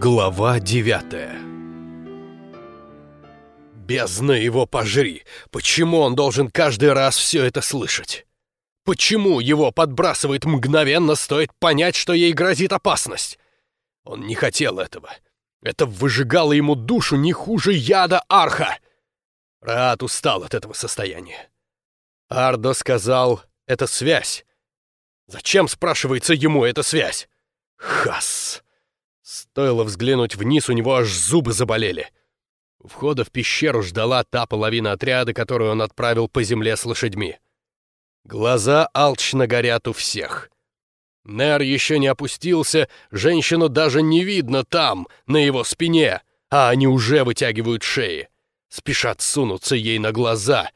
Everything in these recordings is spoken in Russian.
Глава девятая Бездна его пожри! Почему он должен каждый раз все это слышать? Почему его подбрасывает мгновенно, стоит понять, что ей грозит опасность? Он не хотел этого. Это выжигало ему душу не хуже яда арха. Раат устал от этого состояния. Ардо сказал, это связь. Зачем, спрашивается, ему эта связь? Хас! Стоило взглянуть вниз, у него аж зубы заболели. У входа в пещеру ждала та половина отряда, которую он отправил по земле с лошадьми. Глаза алчно горят у всех. Нер еще не опустился, женщину даже не видно там, на его спине, а они уже вытягивают шеи. Спешат сунуться ей на глаза.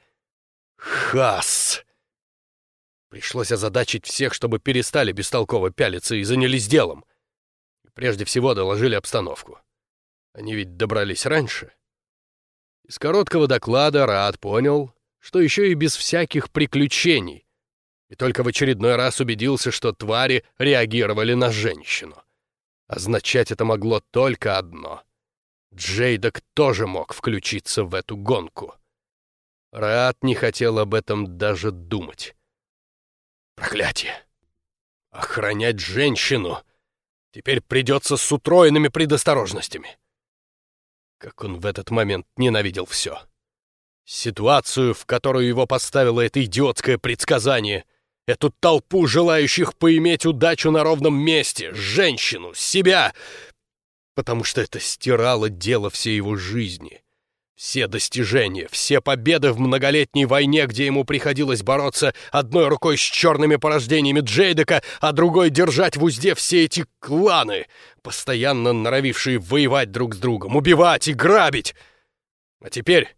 Хас! Пришлось озадачить всех, чтобы перестали бестолково пялиться и занялись делом. Прежде всего доложили обстановку. Они ведь добрались раньше. Из короткого доклада Рад понял, что еще и без всяких приключений, и только в очередной раз убедился, что твари реагировали на женщину. Означать это могло только одно. Джейдок тоже мог включиться в эту гонку. Рад не хотел об этом даже думать. Проклятие! Охранять женщину! Теперь придется с утроенными предосторожностями. Как он в этот момент ненавидел все. Ситуацию, в которую его поставило это идиотское предсказание, эту толпу желающих поиметь удачу на ровном месте, женщину, себя, потому что это стирало дело всей его жизни. Все достижения, все победы в многолетней войне, где ему приходилось бороться одной рукой с черными порождениями Джейдека, а другой держать в узде все эти кланы, постоянно норовившие воевать друг с другом, убивать и грабить. А теперь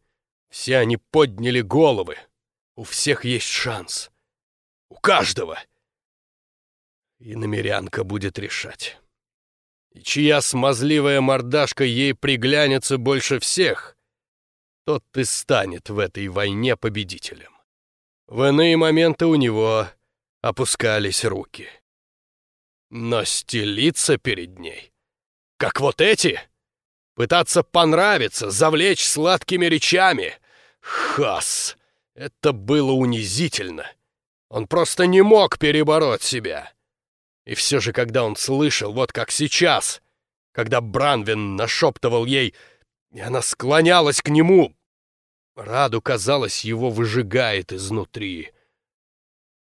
все они подняли головы. У всех есть шанс. У каждого. И намерянка будет решать. И чья смазливая мордашка ей приглянется больше всех, тот и станет в этой войне победителем. В иные моменты у него опускались руки. Но стелиться перед ней, как вот эти, пытаться понравиться, завлечь сладкими речами, хас, это было унизительно. Он просто не мог перебороть себя. И все же, когда он слышал, вот как сейчас, когда Бранвин нашептывал ей и она склонялась к нему. Раду, казалось, его выжигает изнутри.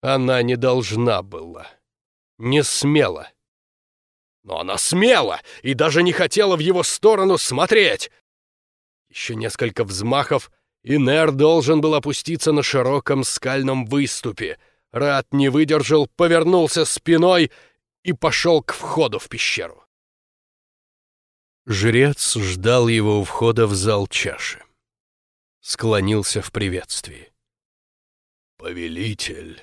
Она не должна была. Не смела. Но она смела и даже не хотела в его сторону смотреть. Еще несколько взмахов, и Нер должен был опуститься на широком скальном выступе. Рад не выдержал, повернулся спиной и пошел к входу в пещеру. Жрец ждал его у входа в зал чаши. Склонился в приветствии. «Повелитель!»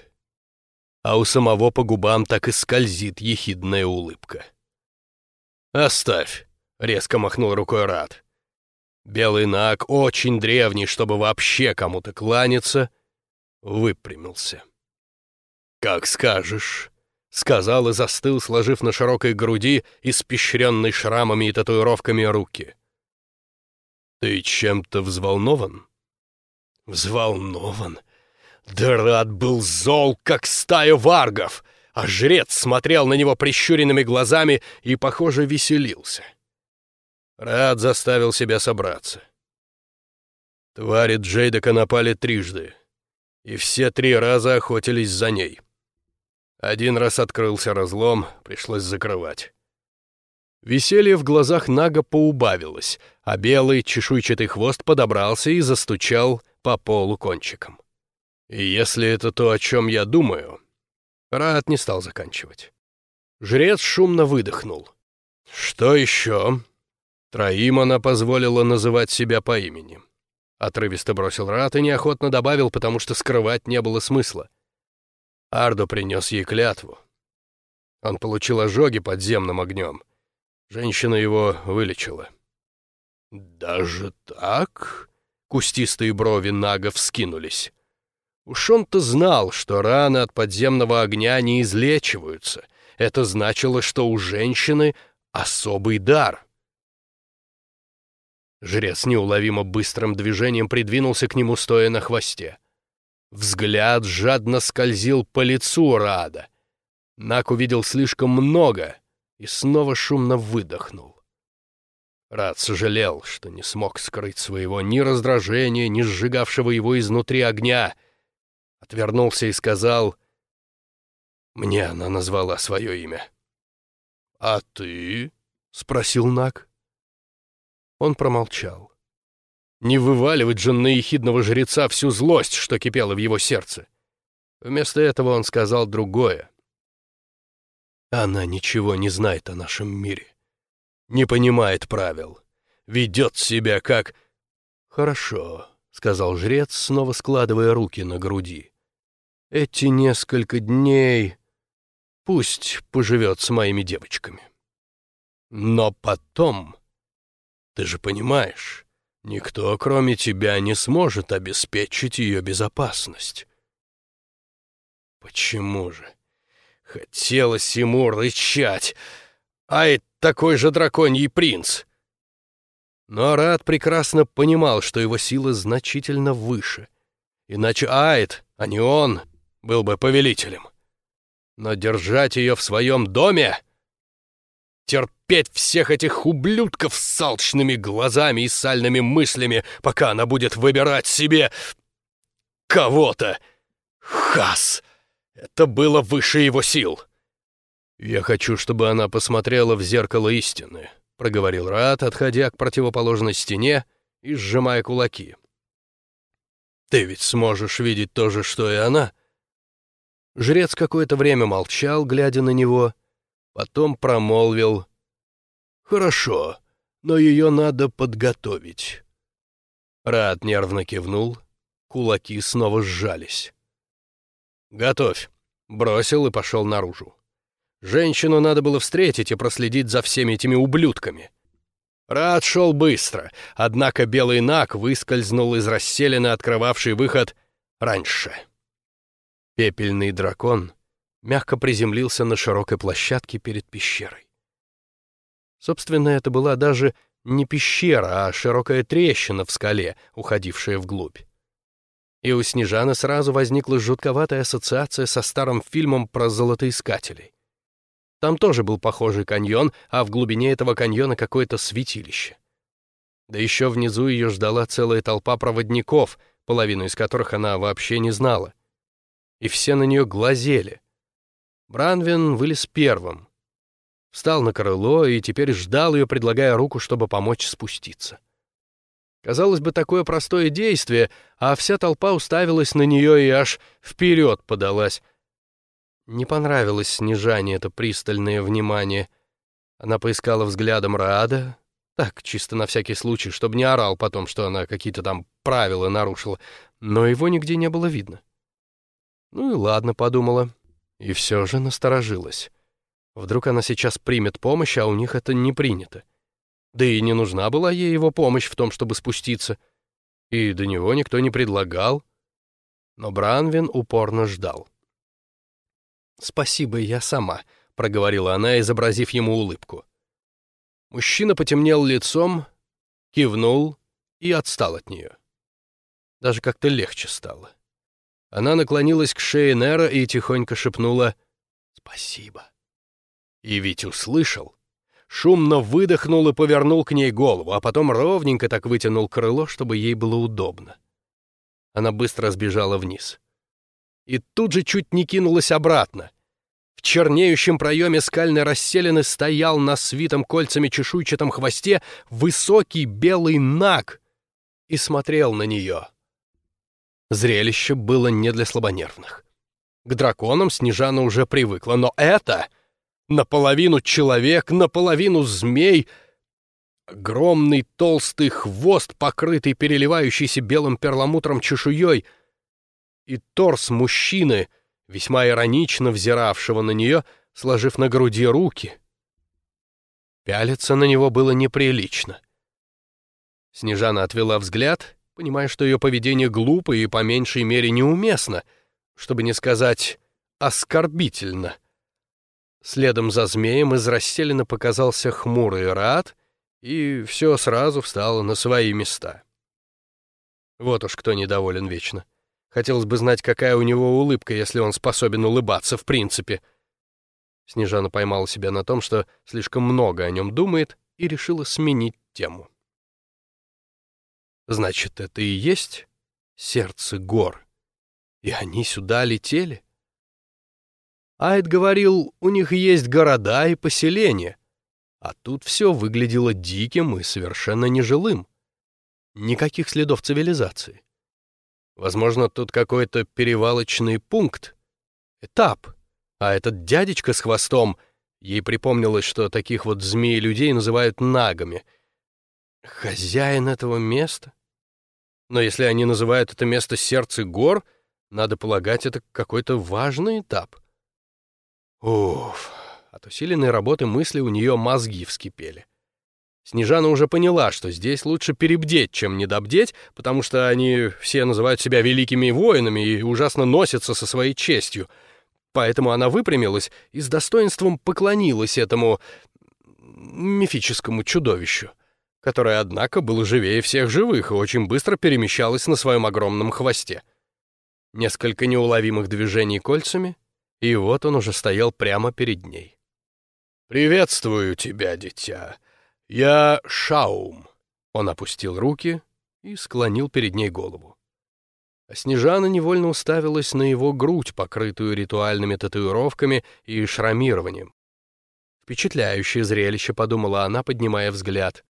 А у самого по губам так и скользит ехидная улыбка. «Оставь!» — резко махнул рукой Рад. Белый наг, очень древний, чтобы вообще кому-то кланяться, выпрямился. «Как скажешь!» — сказал и застыл, сложив на широкой груди, испещренной шрамами и татуировками руки. «Ты чем-то взволнован?» «Взволнован?» Дерат был зол, как стая варгов, а жрец смотрел на него прищуренными глазами и, похоже, веселился. Рад заставил себя собраться. Твари Джейдека напали трижды, и все три раза охотились за ней. Один раз открылся разлом, пришлось закрывать. Веселье в глазах Нага поубавилось, а белый чешуйчатый хвост подобрался и застучал по полу кончиком. И если это то, о чем я думаю... Рад не стал заканчивать. Жрец шумно выдохнул. «Что еще?» Троим она позволила называть себя по имени. Отрывисто бросил Рат и неохотно добавил, потому что скрывать не было смысла. Ардо принес ей клятву. Он получил ожоги подземным огнем. Женщина его вылечила. «Даже так?» — кустистые брови Нага вскинулись. Уж он-то знал, что раны от подземного огня не излечиваются. Это значило, что у женщины особый дар. Жрец неуловимо быстрым движением придвинулся к нему, стоя на хвосте. Взгляд жадно скользил по лицу Рада. Нак увидел слишком много и снова шумно выдохнул. Рад сожалел, что не смог скрыть своего ни раздражения, ни сжигавшего его изнутри огня. Отвернулся и сказал, «Мне она назвала свое имя». «А ты?» — спросил Нак. Он промолчал. Не вываливать же на ехидного жреца всю злость, что кипела в его сердце. Вместо этого он сказал другое. Она ничего не знает о нашем мире. Не понимает правил. Ведет себя как... «Хорошо», — сказал жрец, снова складывая руки на груди. «Эти несколько дней пусть поживет с моими девочками. Но потом ты же понимаешь, никто, кроме тебя, не сможет обеспечить ее безопасность. Почему же? Хотелось ему рычать. Ай, такой же драконий принц! Но Арат прекрасно понимал, что его сила значительно выше. Иначе Айд, а не он, был бы повелителем. Но держать ее в своем доме терпеть всех этих ублюдков с алчными глазами и сальными мыслями, пока она будет выбирать себе кого-то. Хас! Это было выше его сил. «Я хочу, чтобы она посмотрела в зеркало истины», — проговорил Рат, отходя к противоположной стене и сжимая кулаки. «Ты ведь сможешь видеть то же, что и она?» Жрец какое-то время молчал, глядя на него, Потом промолвил «Хорошо, но ее надо подготовить». Рад нервно кивнул, кулаки снова сжались. «Готовь», — бросил и пошел наружу. Женщину надо было встретить и проследить за всеми этими ублюдками. Рад шел быстро, однако белый наг выскользнул из расселины, открывавший выход раньше. Пепельный дракон мягко приземлился на широкой площадке перед пещерой. Собственно, это была даже не пещера, а широкая трещина в скале, уходившая вглубь. И у Снежаны сразу возникла жутковатая ассоциация со старым фильмом про золотоискателей. Там тоже был похожий каньон, а в глубине этого каньона какое-то святилище. Да еще внизу ее ждала целая толпа проводников, половину из которых она вообще не знала. И все на нее глазели — Бранвин вылез первым. Встал на крыло и теперь ждал ее, предлагая руку, чтобы помочь спуститься. Казалось бы, такое простое действие, а вся толпа уставилась на нее и аж вперед подалась. Не понравилось Снежане это пристальное внимание. Она поискала взглядом Раада, так, чисто на всякий случай, чтобы не орал потом, что она какие-то там правила нарушила, но его нигде не было видно. Ну и ладно, подумала, и все же насторожилась. Вдруг она сейчас примет помощь, а у них это не принято. Да и не нужна была ей его помощь в том, чтобы спуститься. И до него никто не предлагал. Но Бранвин упорно ждал. «Спасибо, я сама», — проговорила она, изобразив ему улыбку. Мужчина потемнел лицом, кивнул и отстал от нее. Даже как-то легче стало. Она наклонилась к шее Нера и тихонько шепнула «Спасибо». И ведь услышал. Шумно выдохнул и повернул к ней голову, а потом ровненько так вытянул крыло, чтобы ей было удобно. Она быстро сбежала вниз. И тут же чуть не кинулась обратно. В чернеющем проеме скальной расселены стоял на свитом кольцами чешуйчатом хвосте высокий белый наг и смотрел на нее. Зрелище было не для слабонервных. К драконам Снежана уже привыкла, но это... Наполовину человек, наполовину змей... Огромный толстый хвост, покрытый переливающийся белым перламутром чешуей, и торс мужчины, весьма иронично взиравшего на нее, сложив на груди руки. Пялиться на него было неприлично. Снежана отвела взгляд понимая, что ее поведение глупо и по меньшей мере неуместно, чтобы не сказать оскорбительно. Следом за змеем из расселена показался хмурый рад и все сразу встало на свои места. Вот уж кто недоволен вечно. Хотелось бы знать, какая у него улыбка, если он способен улыбаться в принципе. Снежана поймала себя на том, что слишком много о нем думает, и решила сменить тему. Значит, это и есть сердце гор. И они сюда летели? Айд говорил, у них есть города и поселения, а тут все выглядело диким и совершенно нежилым. Никаких следов цивилизации. Возможно, тут какой-то перевалочный пункт, этап, а этот дядечка с хвостом, ей припомнилось, что таких вот змей-людей называют нагами. Хозяин этого места? Но если они называют это место сердце гор, надо полагать, это какой-то важный этап. Уф, от усиленной работы мысли у нее мозги вскипели. Снежана уже поняла, что здесь лучше перебдеть, чем недобдеть, потому что они все называют себя великими воинами и ужасно носятся со своей честью. Поэтому она выпрямилась и с достоинством поклонилась этому мифическому чудовищу которое, однако, было живее всех живых и очень быстро перемещалось на своем огромном хвосте. Несколько неуловимых движений кольцами, и вот он уже стоял прямо перед ней. «Приветствую тебя, дитя. Я Шаум». Он опустил руки и склонил перед ней голову. А Снежана невольно уставилась на его грудь, покрытую ритуальными татуировками и шрамированием. Впечатляющее зрелище, подумала она, поднимая взгляд.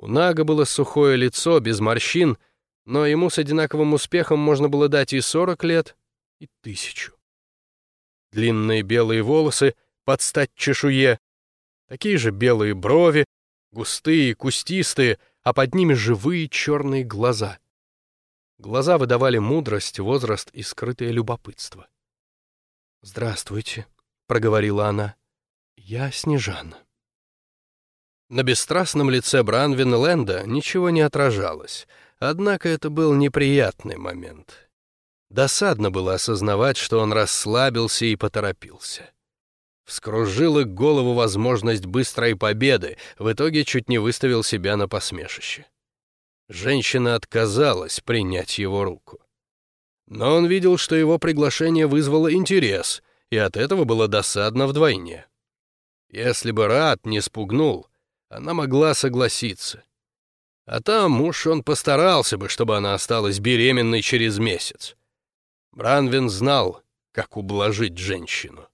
У Нага было сухое лицо, без морщин, но ему с одинаковым успехом можно было дать и сорок лет, и тысячу. Длинные белые волосы под стать чешуе, такие же белые брови, густые, кустистые, а под ними живые черные глаза. Глаза выдавали мудрость, возраст и скрытое любопытство. «Здравствуйте», — проговорила она, — «я Снежана». На бесстрастном лице Бранвин Лэнда ничего не отражалось, однако это был неприятный момент. Досадно было осознавать, что он расслабился и поторопился. Вскружила голову возможность быстрой победы, в итоге чуть не выставил себя на посмешище. Женщина отказалась принять его руку. Но он видел, что его приглашение вызвало интерес, и от этого было досадно вдвойне. Если бы Рад не спугнул, она могла согласиться. А там муж он постарался бы, чтобы она осталась беременной через месяц. Бранвин знал, как ублажить женщину.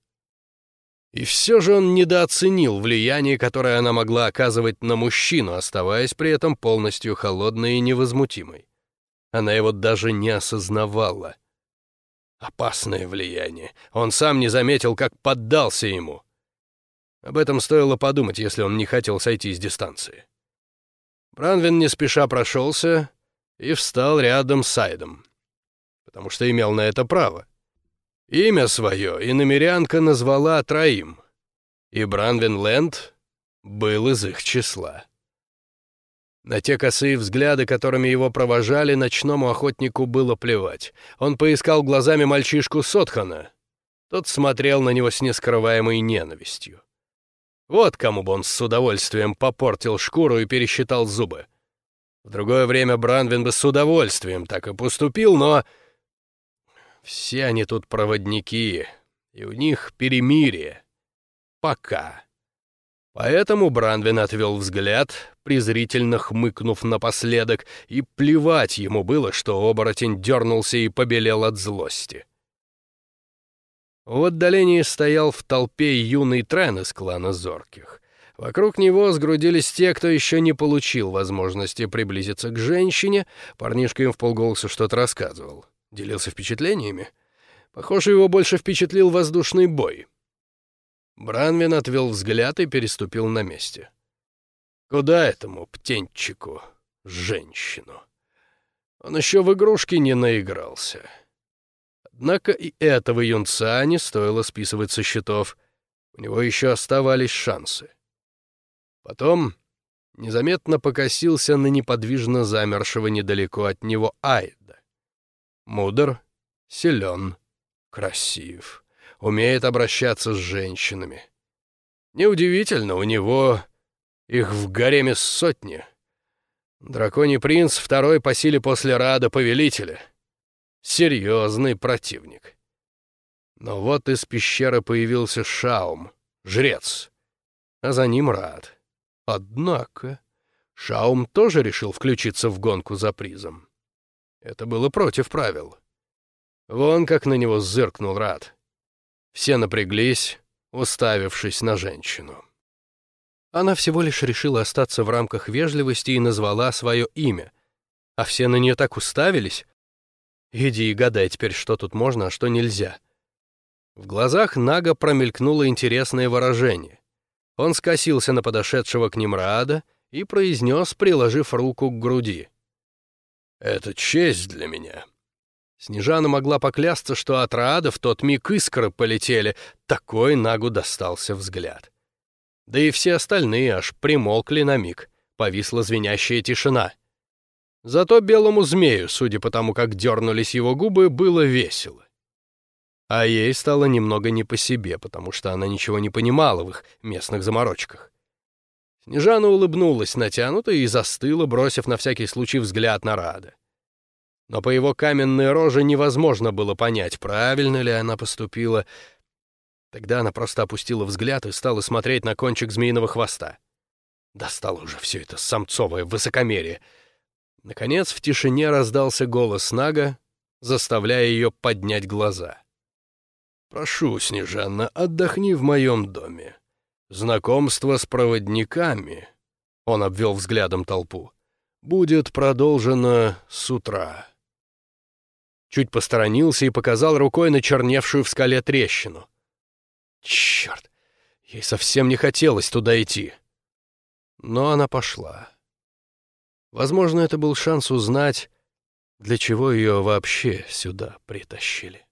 И все же он недооценил влияние, которое она могла оказывать на мужчину, оставаясь при этом полностью холодной и невозмутимой. Она его даже не осознавала. Опасное влияние. Он сам не заметил, как поддался ему. Об этом стоило подумать, если он не хотел сойти с дистанции. Бранвин не спеша прошелся и встал рядом с Сайдом, потому что имел на это право. Имя свое и намерянка назвала троим, и Бранвин Лэнд был из их числа. На те косые взгляды, которыми его провожали, ночному охотнику было плевать. Он поискал глазами мальчишку Сотхана. Тот смотрел на него с нескрываемой ненавистью. Вот кому бы он с удовольствием попортил шкуру и пересчитал зубы. В другое время Бранвин бы с удовольствием так и поступил, но... Все они тут проводники, и у них перемирие. Пока. Поэтому Бранвин отвел взгляд, презрительно хмыкнув напоследок, и плевать ему было, что оборотень дернулся и побелел от злости. В отдалении стоял в толпе юный Трен из клана Зорких. Вокруг него сгрудились те, кто еще не получил возможности приблизиться к женщине. Парнишка им в полголоса что-то рассказывал. Делился впечатлениями. Похоже, его больше впечатлил воздушный бой. Бранвин отвел взгляд и переступил на месте. Куда этому птенчику женщину? Он еще в игрушки не наигрался. Однако и этого юнца не стоило списывать со счетов. У него еще оставались шансы. Потом незаметно покосился на неподвижно замершего недалеко от него Айда. Мудр, силен, красив, умеет обращаться с женщинами. Неудивительно, у него Их в гареме сотни. Драконий принц второй по силе после Рада Повелителя. Серьезный противник. Но вот из пещеры появился Шаум, жрец, а за ним Рад. Однако Шаум тоже решил включиться в гонку за призом. Это было против правил. Вон как на него зыркнул Рад. Все напряглись, уставившись на женщину. Она всего лишь решила остаться в рамках вежливости и назвала свое имя. А все на нее так уставились. Иди и гадай теперь, что тут можно, а что нельзя. В глазах Нага промелькнуло интересное выражение. Он скосился на подошедшего к ним Раада и произнес, приложив руку к груди. «Это честь для меня». Снежана могла поклясться, что от Раада в тот миг искры полетели, такой Нагу достался взгляд. Да и все остальные аж примолкли на миг, повисла звенящая тишина. Зато белому змею, судя по тому, как дернулись его губы, было весело. А ей стало немного не по себе, потому что она ничего не понимала в их местных заморочках. Снежана улыбнулась натянуто и застыла, бросив на всякий случай взгляд на Рада. Но по его каменной роже невозможно было понять, правильно ли она поступила. Тогда она просто опустила взгляд и стала смотреть на кончик змеиного хвоста. Достало уже все это самцовое высокомерие. Наконец в тишине раздался голос Нага, заставляя ее поднять глаза. «Прошу, Снежанна, отдохни в моем доме. Знакомство с проводниками», — он обвел взглядом толпу, — «будет продолжено с утра». Чуть посторонился и показал рукой на черневшую в скале трещину. Черт, ей совсем не хотелось туда идти. Но она пошла. Возможно, это был шанс узнать, для чего ее вообще сюда притащили.